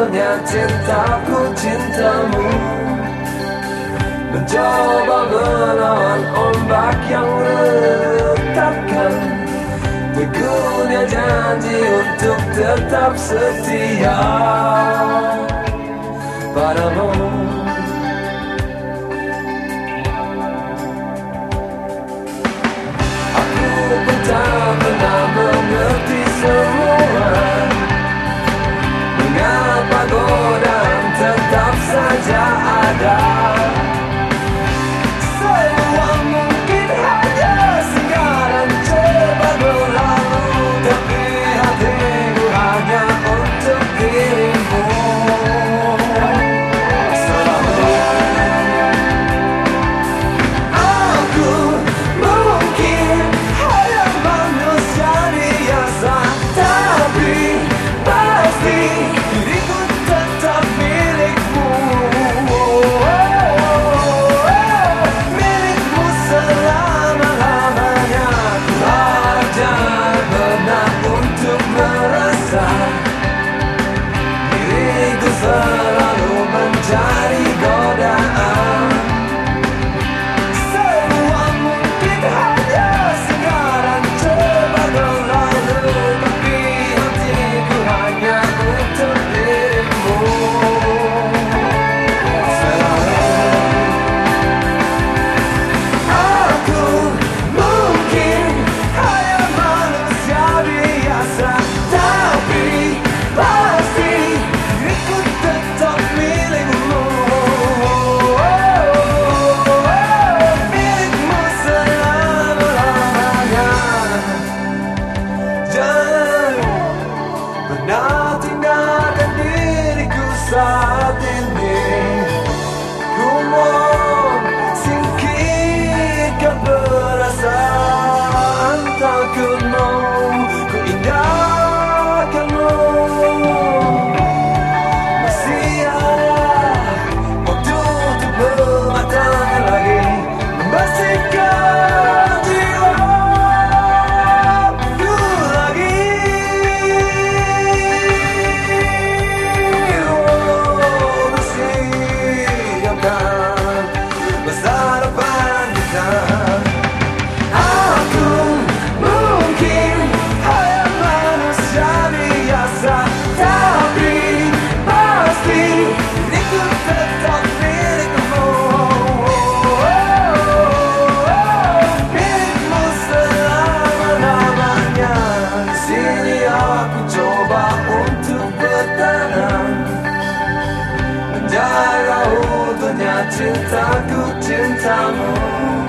satunya cintaku cintamu. Mencoba melawan ombak yang retakkan Teguhnya janji untuk tetap setia Padamu. tak ada. aku cintamu.